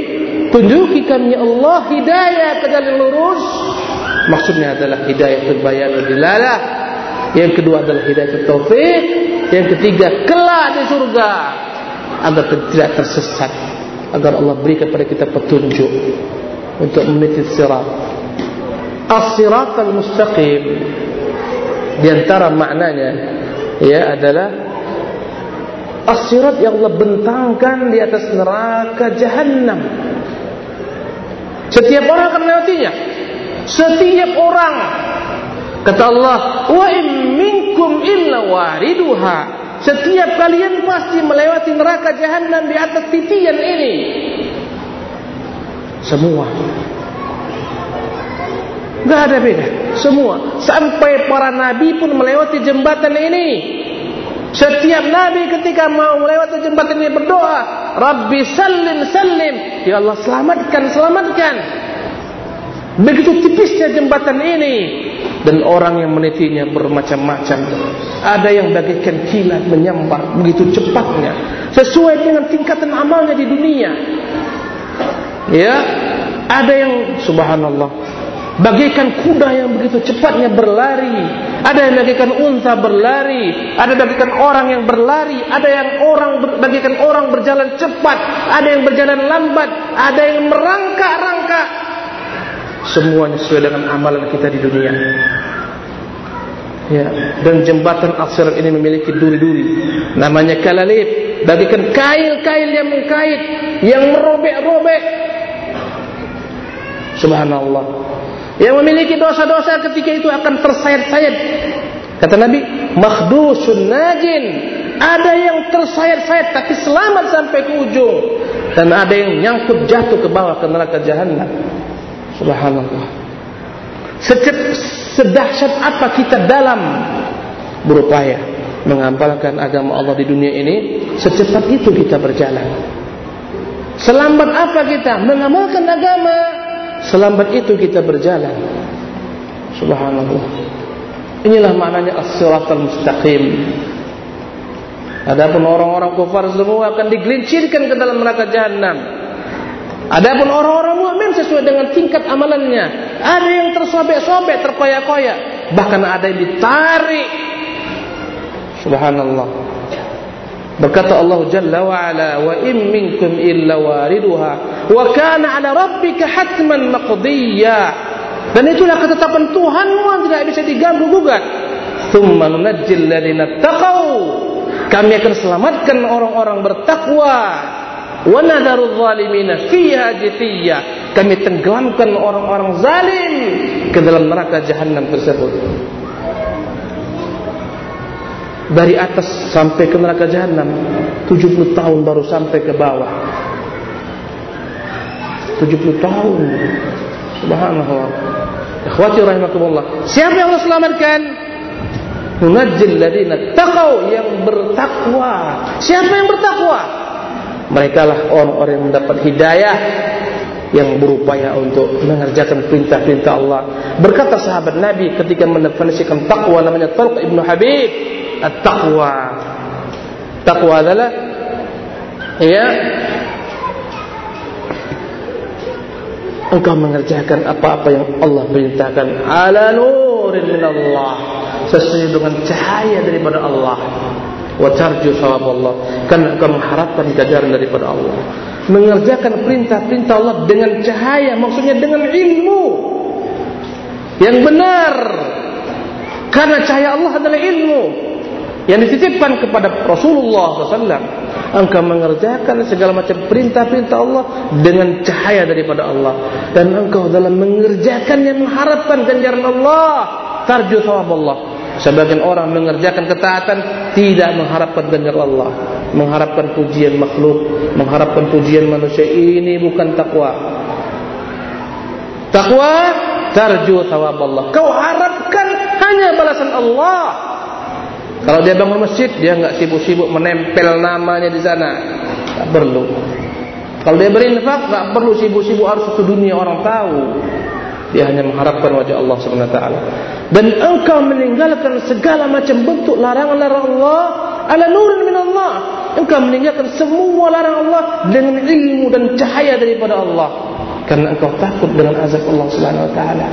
tunjuki kami Allah hidayah ke jalan lurus. Maksudnya adalah hidayah bayan dilalah. Yang kedua adalah hidayah taufik. Yang ketiga kelak di surga agar tidak tersesat. Agar Allah berikan kepada kita petunjuk untuk meniti sirat. As-sirat al-mustaqim di antara maknanya ya adalah as-sirat yang Allah bentangkan di atas neraka jahannam. Setiap orang akan melewatinya. Setiap orang kata Allah, "Wa in minkum illa wariduha." Setiap kalian pasti melewati neraka jahannam di atas titian ini. Semua Tidak ada beda Semua Sampai para nabi pun melewati jembatan ini Setiap nabi ketika mau melewati jembatan ini berdoa Rabbi salim salim Ya Allah selamatkan selamatkan. Begitu tipisnya jembatan ini. Dan orang yang menitinya bermacam-macam. Ada yang bagikan kilat menyambar Begitu cepatnya. Sesuai dengan tingkatan amalnya di dunia. Ya, ada yang subhanallah bagaikan kuda yang begitu cepatnya berlari. Ada yang bagikan unta berlari, ada bagikan orang yang berlari, ada yang orang bagikan orang berjalan cepat, ada yang berjalan lambat, ada yang merangkak-rangkak. Semuanya sesuai dengan amalan kita di dunia. Ya, dan jembatan Al-Sirat ini memiliki duri-duri. Namanya kalalib. Bagikan kail-kail yang mengkait yang merobek-robek. Subhanallah yang memiliki dosa-dosa ketika itu akan tersayat-sayat. Kata Nabi makhdusun najin. Ada yang tersayat-sayat tapi selamat sampai ke ujung. Dan ada yang nyangkut jatuh ke bawah ke neraka jahanam. Subhanallah. Sedahsyat apa kita dalam berupaya mengamalkan agama Allah di dunia ini secepat itu kita berjalan. Selambat apa kita mengamalkan agama selambat itu kita berjalan. Subhanallah. Inilah maknanya as-siratal mustaqim. Adapun orang-orang kufar semua akan digelincirkan ke dalam neraka jahanam Adapun orang-orang mukmin sesuai dengan tingkat amalannya, ada yang tersobek-sobek, terkoyak-koyak, bahkan ada yang ditarik. Subhanallah. Berkata Allah Jalla wa Ala, "Wa in minkum illa wariduha, wa kana 'ala rabbika hatman maqdiyya." Dan itulah ketetapan Tuhanmu yang tidak bisa diganggu gugat. Nunajjil. Kami akan selamatkan orang-orang bertakwa wa nadharu fiha kami tenggelamkan orang-orang zalim ke dalam neraka jahanam tersebut dari atas sampai ke neraka jahanam 70 tahun baru sampai ke bawah. 70 tahun. Subhanallah. Ikhwati rahimakumullah. Siapa yang Allah selamatkan? Munajjil ladina taqaw yang bertakwa. Siapa yang bertakwa? Mereka lah orang-orang yang mendapat hidayah yang berupaya untuk mengerjakan perintah-perintah Allah. Berkata sahabat Nabi ketika mendefinisikan takwa namanya Talq Ibn Habib, at-taqwa. Taqwa adalah ya engkau mengerjakan apa-apa yang Allah perintahkan. Ala nurin min Allah sesuai dengan cahaya daripada Allah. Wa tarju Allah. Karena engkau mengharapkan ganjaran daripada Allah mengerjakan perintah-perintah Allah dengan cahaya maksudnya dengan ilmu yang benar. Karena cahaya Allah adalah ilmu yang dititipkan kepada Rasulullah SAW engkau mengerjakan segala macam perintah-perintah Allah dengan cahaya daripada Allah. Dan engkau dalam mengerjakannya mengharapkan ganjaran Allah tarju thawab Allah Sebagian orang mengerjakan ketaatan tidak mengharapkan ganjar Allah, mengharapkan pujian makhluk, mengharapkan pujian manusia ini bukan takwa. Takwa tarju thawab Allah. Kau harapkan hanya balasan Allah. Kalau dia bangun masjid, dia enggak sibuk-sibuk menempel namanya di sana. Tak perlu. Kalau dia berinfak, tak perlu sibuk-sibuk harus satu dunia orang tahu. Dia hanya mengharapkan wajah Allah Subhanahu wa taala. Dan engkau meninggalkan segala macam bentuk larangan-larangan Allah ala nurun min Allah. Engkau meninggalkan semua larangan Allah dengan ilmu dan cahaya daripada Allah. Karena engkau takut dengan azab Allah Subhanahu wa taala.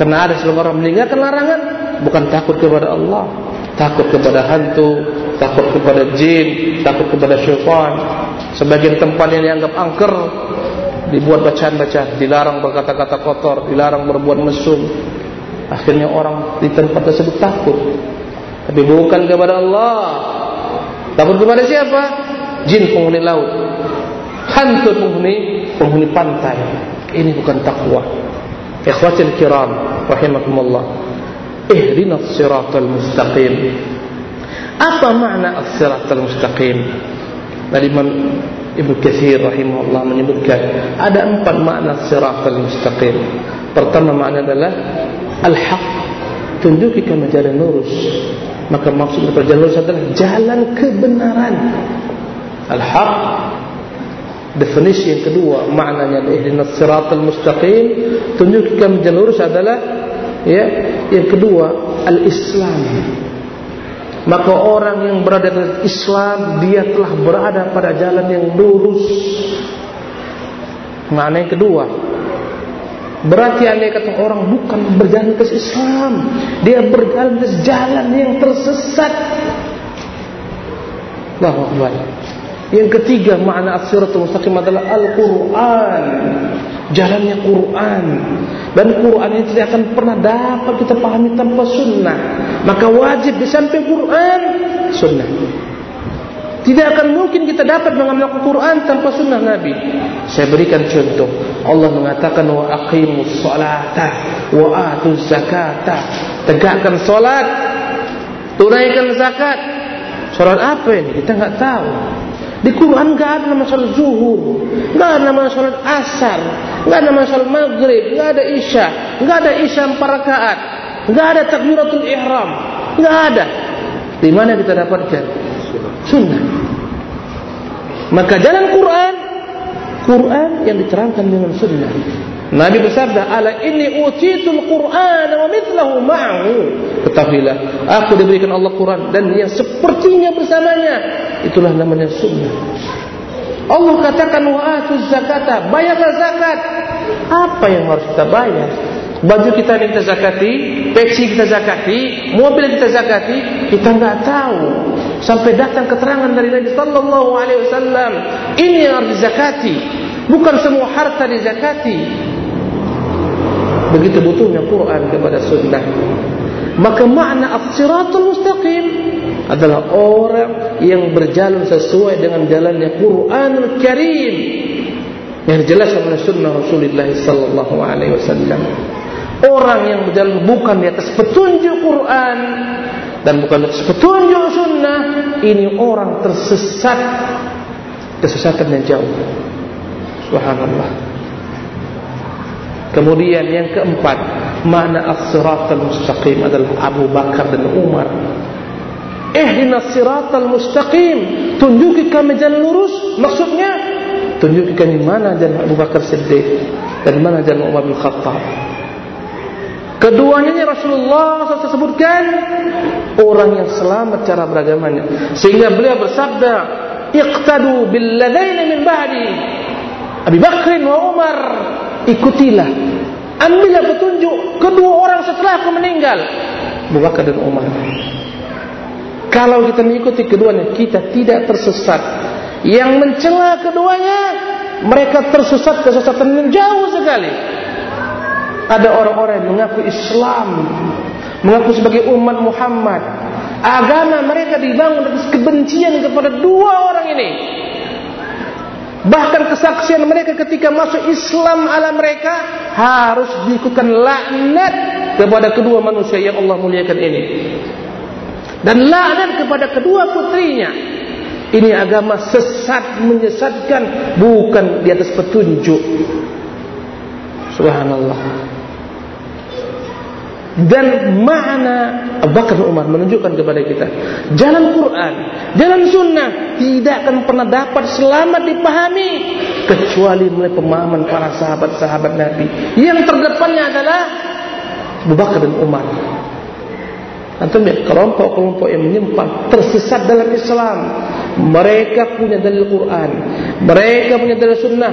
Karena ada sebagian orang meninggalkan larangan bukan takut kepada Allah, takut kepada hantu, takut kepada jin, takut kepada syaitan. Sebagian tempat yang dianggap angker dibuat bacaan-bacaan, dilarang berkata-kata kotor, dilarang berbuat mesum. Akhirnya orang di tempat tersebut takut. Tapi bukan kepada Allah. Takut kepada siapa? Jin penghuni laut. Hantu penghuni penghuni pantai. Ini bukan takwa. Ikhwatul kiram rahimakumullah. Ihdinas siratal mustaqim. Apa makna as-siratal mustaqim? Dari Ibnu Katsir rahimahullah menyebutkan ada empat makna siratal mustaqim. Pertama makna adalah al-haq, tunjuki kami jalan lurus. Maka maksud dari jalan lurus adalah jalan kebenaran. Al-haq definisi yang kedua maknanya ihdinas siratal mustaqim, tunjuki kami jalan lurus adalah ya, yang kedua al-Islam maka orang yang berada dalam Islam dia telah berada pada jalan yang lurus. Makna yang kedua, Berarti anda kata orang bukan berjalan ke Islam, dia berjalan ke jalan yang tersesat. Akbar. Yang ketiga makna as-siratul mustaqim adalah Al-Quran. Jalannya Quran. Dan Quran ini tidak akan pernah dapat kita pahami tanpa sunnah. Maka wajib di samping Quran, sunnah. Tidak akan mungkin kita dapat mengamalkan Quran tanpa sunnah Nabi. Saya berikan contoh. Allah mengatakan wa aqimus salata wa atuz zakata. Tegakkan salat, tunaikan zakat. Salat apa ini? Kita enggak tahu. Di Quran enggak ada nama salat zuhur, enggak ada nama salat asar, enggak ada nama salat maghrib, enggak ada isya, enggak ada isya empat rakaat, enggak ada takbiratul ihram, enggak ada. Di mana kita dapatkan? Sunnah. Maka jalan Quran, Quran yang diterangkan dengan sunnah. Nabi bersabda, "Ala inni utitul Qur'an wa mithluhu ma'ahu." Ketahuilah, aku diberikan Allah Quran dan yang sepertinya bersamanya. Itulah namanya sunnah. Allah katakan wa atuz zakata, bayarlah zakat. Apa yang harus kita bayar? Baju kita yang kita zakati, peci kita zakati, mobil kita zakati, kita enggak tahu. Sampai datang keterangan dari Nabi sallallahu alaihi wasallam, ini yang harus dizakati. Bukan semua harta dizakati. Begitu butuhnya Quran kepada sunnah. Maka makna as-siratul mustaqim adalah orang yang berjalan sesuai dengan jalannya Quranul Karim yang dijelaskan oleh sunnah Rasulullah sallallahu alaihi wasallam. Orang yang berjalan bukan di atas petunjuk Quran dan bukan di atas petunjuk sunnah, ini orang tersesat kesesatan yang jauh. Subhanallah. Kemudian yang keempat, makna as-siratal mustaqim adalah Abu Bakar dan Umar. Ihdinas siratal mustaqim, tunjuki kami jalan lurus. Maksudnya, tunjuki kami mana jalan Abu Bakar Siddiq dan mana jalan Umar bin Khattab. Keduanya Rasulullah SAW sebutkan orang yang selamat cara beragamanya. Sehingga beliau bersabda, "Iqtadu bil ladaini min ba'di." Abu Bakr wa Umar ikutilah ambillah petunjuk kedua orang setelah aku meninggal Abu Bakar dan Umar kalau kita mengikuti keduanya kita tidak tersesat. Yang mencela keduanya mereka tersesat kesesatan yang jauh sekali. Ada orang-orang yang mengaku Islam mengaku sebagai umat Muhammad. Agama mereka dibangun atas kebencian kepada dua orang ini. Bahkan kesaksian mereka ketika masuk Islam ala mereka harus diikutkan laknat kepada kedua manusia yang Allah muliakan ini. Dan laknat kepada kedua putrinya. Ini agama sesat menyesatkan bukan di atas petunjuk. Subhanallah dan makna Abu Bakar Umar menunjukkan kepada kita jalan Quran, jalan Sunnah tidak akan pernah dapat selamat dipahami kecuali melalui pemahaman para sahabat-sahabat Nabi. Yang terdepannya adalah Abu Bakar dan Umar. Antum lihat kelompok-kelompok yang menyimpang tersesat dalam Islam. Mereka punya dalil Quran, mereka punya dalil Sunnah,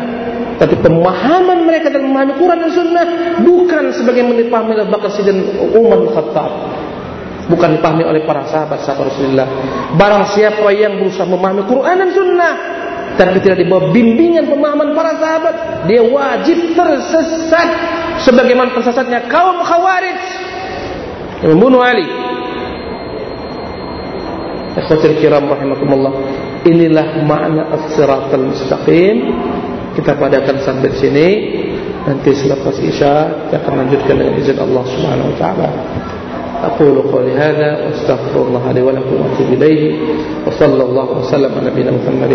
tapi pemahaman mereka dalam memahami Quran dan Sunnah bukan sebagai dipahami oleh Bakar Sidin Umar Khattab. Bukan dipahami oleh para sahabat-sahabat Rasulullah. Barang siapa yang berusaha memahami Quran dan Sunnah tapi tidak dibawa bimbingan pemahaman para sahabat, dia wajib tersesat sebagaimana tersesatnya kaum Khawarij yang membunuh Ali. Ikhwatul kiram rahimakumullah. Inilah makna as-siratal mustaqim kita padakan sampai sini nanti selepas isya kita akan lanjutkan dengan izin Allah Subhanahu wa taala أقول قولي هذا واستغفر الله لي ولكم وأتوب إليه وصلى الله وسلم على نبينا محمد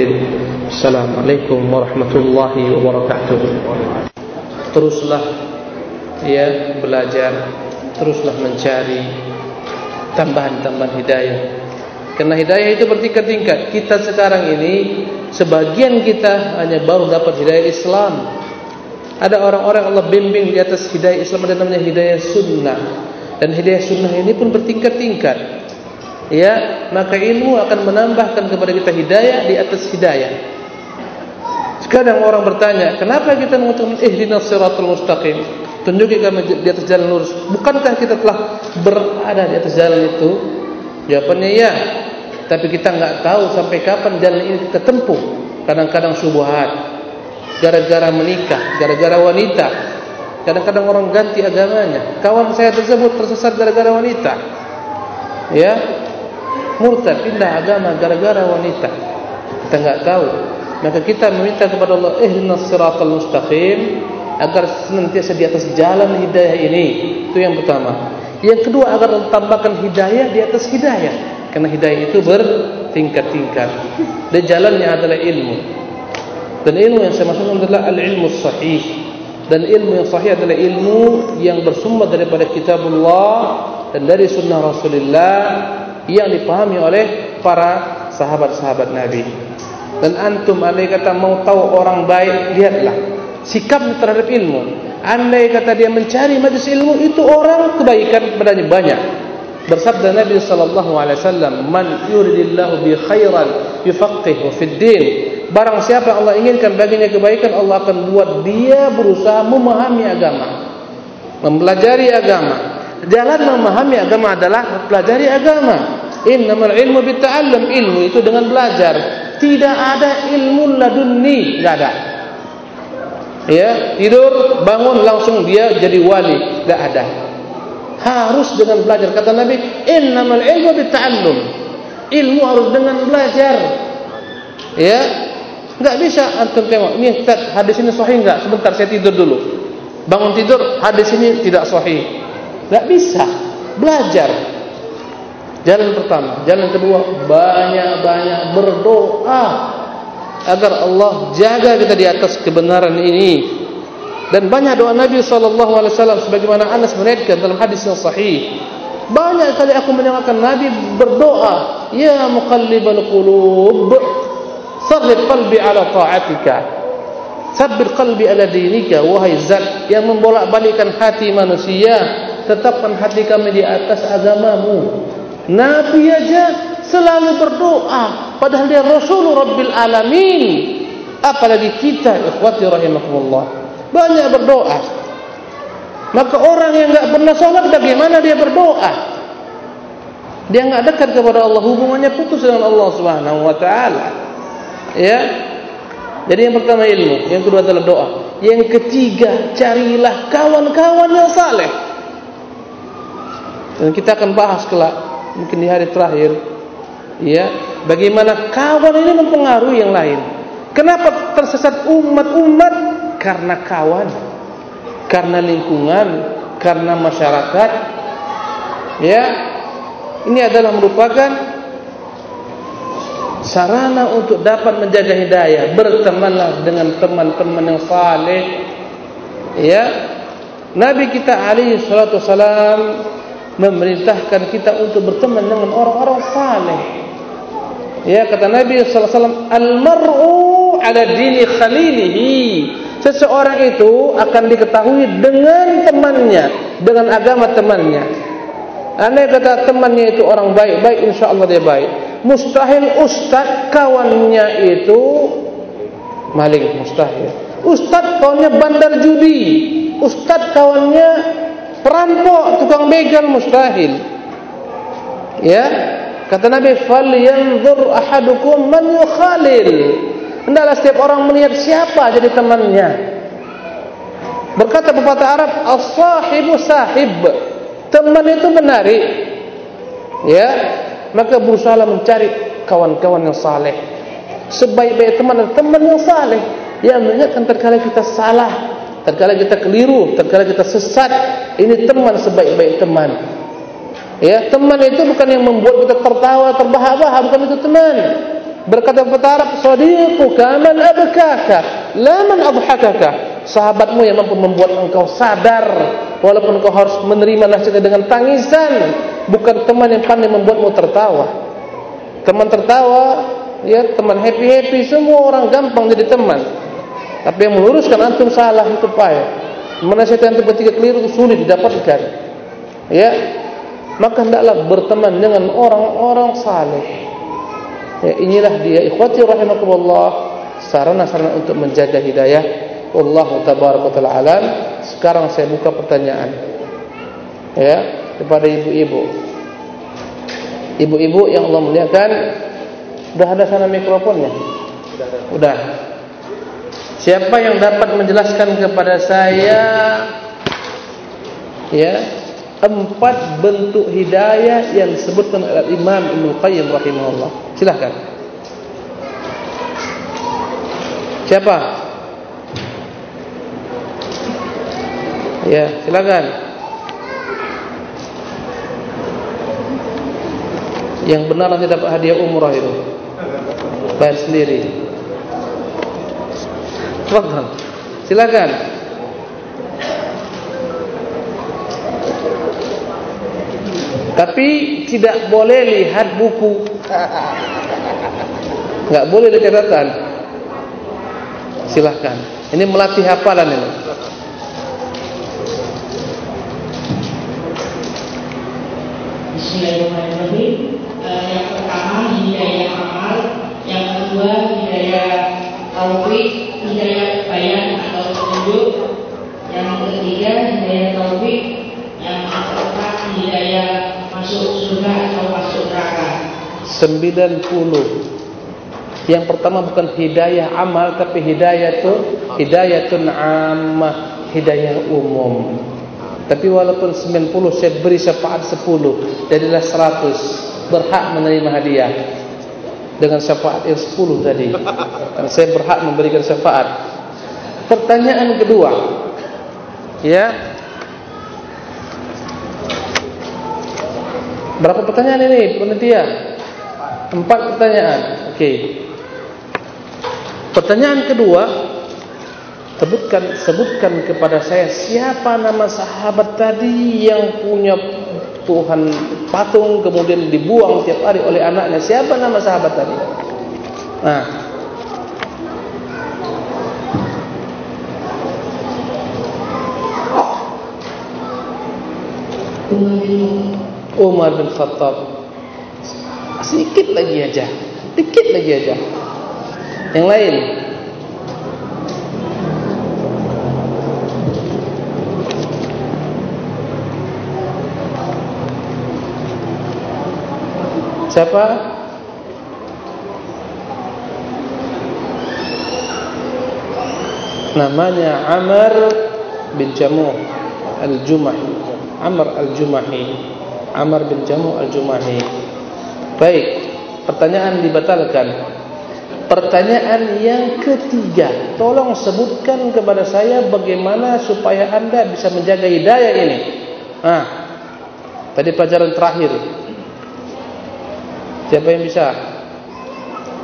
السلام عليكم ورحمة الله وبركاته teruslah ya belajar teruslah mencari tambahan-tambahan hidayah karena hidayah itu bertingkat-tingkat kita sekarang ini Sebagian kita hanya baru dapat hidayah Islam. Ada orang-orang Allah bimbing di atas hidayah Islam ada namanya hidayah sunnah. Dan hidayah sunnah ini pun bertingkat-tingkat. Ya, maka ilmu akan menambahkan kepada kita hidayah di atas hidayah. Sekarang orang bertanya, kenapa kita mengatakan ihdinas siratal mustaqim? Tunjuki kami di atas jalan lurus. Bukankah kita telah berada di atas jalan itu? Jawabannya ya. Tapi kita enggak tahu sampai kapan jalan ini kita tempuh. Kadang-kadang subuhat. Gara-gara menikah, gara-gara wanita. Kadang-kadang orang ganti agamanya. Kawan saya tersebut tersesat gara-gara wanita. Ya. Murtad pindah agama gara-gara wanita. Kita enggak tahu. Maka kita meminta kepada Allah, "Ihdinas siratal mustaqim." agar senantiasa di atas jalan hidayah ini. Itu yang pertama. Yang kedua agar tambahkan hidayah di atas hidayah. Karena hidayah itu bertingkat-tingkat. Dan jalannya adalah ilmu. Dan ilmu yang saya maksudkan adalah al-ilmu sahih. Dan ilmu yang sahih adalah ilmu yang bersumber daripada kitabullah dan dari sunnah Rasulullah yang dipahami oleh para sahabat-sahabat Nabi. Dan antum andai kata mau tahu orang baik, lihatlah sikap terhadap ilmu. Andai kata dia mencari majlis ilmu itu orang kebaikan padanya banyak. Bersabda Nabi sallallahu alaihi wasallam, "Man yuridillahu bi khairan yufaqihu fid din." Barang siapa Allah inginkan baginya kebaikan, Allah akan buat dia berusaha memahami agama. Mempelajari agama. Jalan memahami agama adalah pelajari agama. Innamal ilmu bitta'allum. Ilmu itu dengan belajar. Tidak ada ilmu ladunni, enggak ada ya tidur bangun langsung dia jadi wali. Tidak ada. Harus dengan belajar. Kata Nabi innamal ilmu bitta'allum ilmu harus dengan belajar. Ya enggak bisa. Antum tengok ini hadis ini sahih enggak sebentar saya tidur dulu. Bangun tidur hadis ini tidak sahih. Enggak bisa. Belajar. Jalan pertama. Jalan kedua banyak-banyak berdoa agar Allah jaga kita di atas kebenaran ini. Dan banyak doa Nabi wasallam sebagaimana Anas meriwayatkan dalam hadis yang sahih. Banyak kali aku mendengarkan Nabi berdoa, "Ya muqallibal qulub, sarrif qalbi ala ta'atika." Sabbir qalbi ala dinika wahai zat yang membolak-balikkan hati manusia, tetapkan hati kami di atas agamamu. Nabi aja selalu berdoa. Padahal dia rasul rabbil alamin. Apalagi kita ikhwati rahimakumullah. Banyak berdoa. Maka orang yang enggak pernah salat bagaimana dia berdoa? Dia enggak dekat kepada Allah. Hubungannya putus dengan Allah Subhanahu wa taala. Ya. Jadi yang pertama ilmu yang kedua adalah doa. Yang ketiga carilah kawan-kawan yang saleh. Dan kita akan bahas kelak mungkin di hari terakhir ya bagaimana kawan ini mempengaruhi yang lain? Kenapa tersesat umat-umat? Karena kawan karena lingkungan karena masyarakat. Ya ini adalah merupakan sarana untuk dapat menjaga hidayah bertemanlah dengan teman-teman yang saleh. Ya Nabi kita alaihi wasalam memerintahkan kita untuk berteman dengan orang-orang saleh Ya kata Nabi sallallahu alaihi wasallam al-mar'u 'ala dini khalilihi. Seseorang itu akan diketahui dengan temannya, dengan agama temannya. Andai kata temannya itu orang baik, baik insyaallah dia baik. Mustahil ustaz kawannya itu maling, mustahil. Ustaz kawannya bandar judi. Ustaz kawannya perampok, tukang begal mustahil. Ya, Kata Nabi, "Fal yanzur ahadukum man yukhalil." Hendaklah setiap orang melihat siapa jadi temannya. Berkata pepatah Arab, "As-sahibu sahib." Teman itu menarik. Ya, maka berusahalah mencari kawan-kawan yang saleh. Sebaik-baik teman adalah teman yang saleh yang mengingatkan terkala kita salah, terkala kita keliru, terkala kita sesat. Ini teman sebaik-baik teman. Ya, teman itu bukan yang membuat kita tertawa, terbahak-bahak, bukan itu teman. Berkata kata Arab, "Sadiquka man abkaka, la man adhakaka." Sahabatmu yang mampu membuat engkau sadar walaupun engkau harus menerima nasihat dengan tangisan, bukan teman yang pandai membuatmu tertawa. Teman tertawa, ya, teman happy-happy, semua orang gampang jadi teman. Tapi yang meluruskan antum salah itu payah. Menasihati antum ketika keliru itu sulit didapatkan. Ya, maka hendaklah berteman dengan orang-orang saleh. Ya, inilah dia ikhwati rahimakumullah sarana-sarana untuk menjaga hidayah. Wallahu tabaraka taala alam. sekarang saya buka pertanyaan ya kepada ibu-ibu. Ibu-ibu yang Allah muliakan, sudah ada sana mikrofonnya? Sudah. Siapa yang dapat menjelaskan kepada saya ya empat bentuk hidayah yang disebutkan oleh Imam Ibnu Qayyim rahimahullah. Silakan. Siapa? Ya, silakan. Yang benar nanti dapat hadiah umrah itu. Bayar sendiri. Tafadhal. Silakan. Tapi tidak boleh lihat buku. Enggak boleh lihat catatan. Silahkan. Ini melatih hafalan ini. Bismillahirrahmanirrahim. Uh, yang pertama hidayah amal, yang kedua hidayah taufik, hidayah bayan atau petunjuk, yang ketiga hidayah taufik, yang keempat hidayah masuk surga atau masuk neraka. 90 Yang pertama bukan hidayah amal Tapi hidayah itu Hidayatun ammah Hidayah umum. Tapi walaupun 90 saya beri syafaat 10 Jadilah 100 Berhak menerima hadiah. Dengan syafaat yang 10 tadi. Dan saya berhak memberikan syafaat. Pertanyaan kedua. Ya. Berapa pertanyaan ini penitia? Empat pertanyaan. Oke. Okay. Pertanyaan kedua, sebutkan sebutkan kepada saya siapa nama sahabat tadi yang punya Tuhan patung kemudian dibuang tiap hari oleh anaknya. Siapa nama sahabat tadi? Nah. Umar bin Khattab sedikit lagi aja. Sedikit lagi aja. Yang lain. Siapa? Namanya Amr bin Jamuh Al-Jumahi. Amr Al-Jumahi. Amr bin Jamu al-Jumahi Baik Pertanyaan dibatalkan. Pertanyaan yang ketiga Tolong sebutkan kepada saya Bagaimana supaya anda bisa menjaga hidayah ini. Nah Tadi pelajaran terakhir. Siapa yang bisa?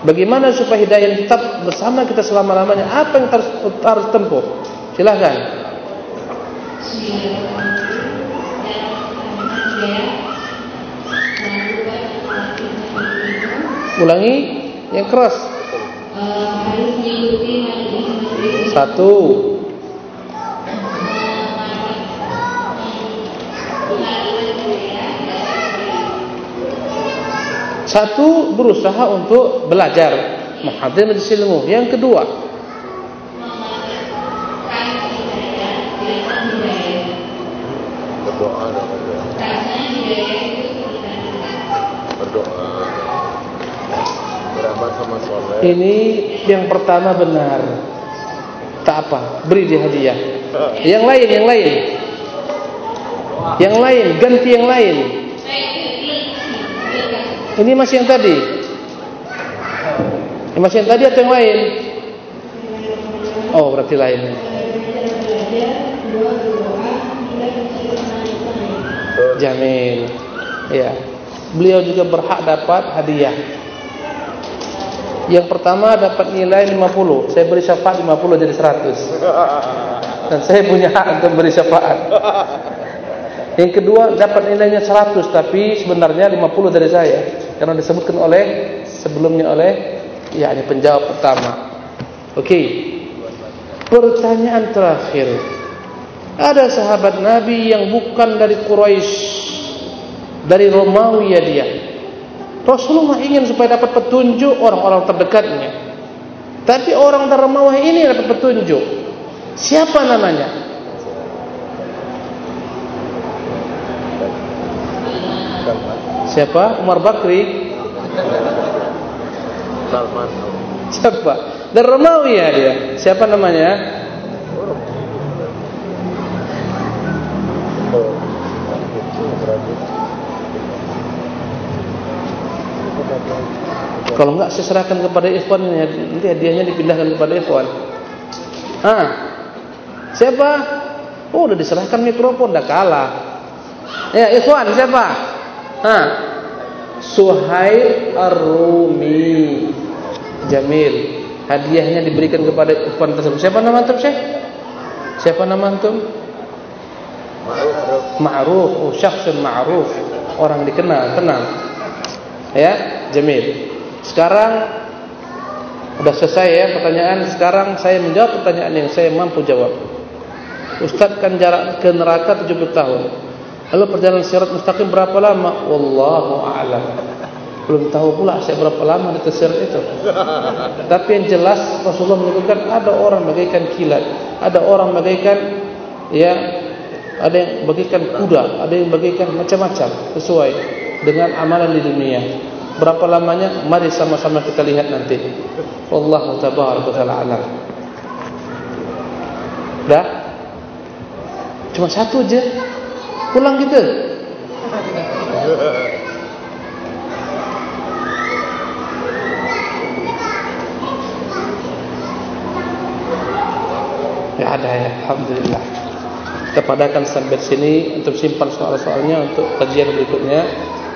Bagaimana supaya hidayah tetap bersama kita selama-lamanya? Apa yang harus, harus tempuh? Silahkan Ulangi yang keras. Satu. Satu berusaha untuk belajar menghadir majlis ilmu. Yang kedua, ini yang pertama benar. Tak apa, beri dia hadiah. Yang lain, yang lain. Yang lain, ganti yang lain. Ini masih yang tadi. Ini masih yang tadi atau yang lain? Oh, berarti lain. Jamin. Ya. Beliau juga berhak dapat hadiah. Yang pertama dapat nilai 50. Saya beri syafaat 50 jadi 100. Dan saya punya hak untuk beri syafaat. Yang kedua dapat nilainya 100 tapi sebenarnya 50 dari saya karena disebutkan oleh sebelumnya oleh ya ini penjawab pertama. Oke. Okay. Pertanyaan terakhir. Ada sahabat Nabi yang bukan dari Quraisy, dari Romawi ya dia. Rasulullah ingin supaya dapat petunjuk orang-orang terdekatnya. Tapi orang dermawan ini dapat petunjuk. Siapa namanya? Siapa? Umar Bakri? Salman. Siapa? Dermawi ya dia. Siapa namanya? Kalau enggak saya serahkan kepada Ikhwan nanti hadiahnya dipindahkan kepada Ikhwan. Ah. Siapa? Oh, udah diserahkan mikrofon dah kalah. Ya, Ikhwan siapa? Ah. Suhail Ar-Rumi. Jamil. Hadiahnya diberikan kepada Ikhwan tersebut. Siapa nama antum, Syekh? Siapa nama antum? Ma'ruf, ma'ruf. Ma'ruf, oh syakhsun ma'ruf. Orang dikenal, kenal. Ya, Jamil. Sekarang sudah selesai ya pertanyaan. Sekarang saya menjawab pertanyaan yang saya mampu jawab. Ustaz kan jarak ke neraka 70 tahun. Lalu perjalanan sirat mustaqim berapa lama? Wallahu a'lam. Belum tahu pula saya berapa lama di sirat itu. Tapi yang jelas Rasulullah menyebutkan ada orang bagaikan kilat, ada orang bagaikan ya ada yang bagaikan kuda, ada yang bagaikan macam-macam sesuai dengan amalan di dunia. Berapa lamanya? Mari sama-sama kita lihat nanti. Wallahu tabaraka taala alam. Dah? Cuma satu aja. Pulang kita. Ya ada ya, alhamdulillah. Kita padakan sampai sini untuk simpan soal-soalnya untuk kajian berikutnya.